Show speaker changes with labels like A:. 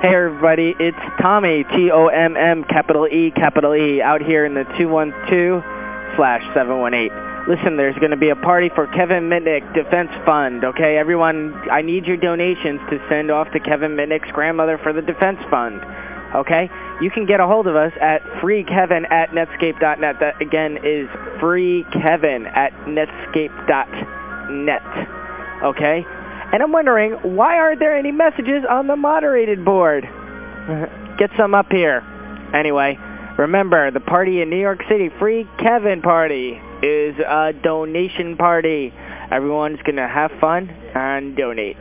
A: Hey everybody, it's Tommy, T-O-M-M, capital E, capital E, out here in the 212 slash 718. Listen, there's going to be a party for Kevin Mitnick Defense Fund, okay? Everyone, I need your donations to send off to Kevin Mitnick's grandmother for the Defense Fund, okay? You can get a hold of us at freekevin at netscape.net. That again is freekevin at netscape.net, okay? And I'm wondering, why aren't there any messages on the moderated board? Get some up here. Anyway, remember, the party in New York City, Free Kevin Party, is a donation party. Everyone's going to have fun and donate.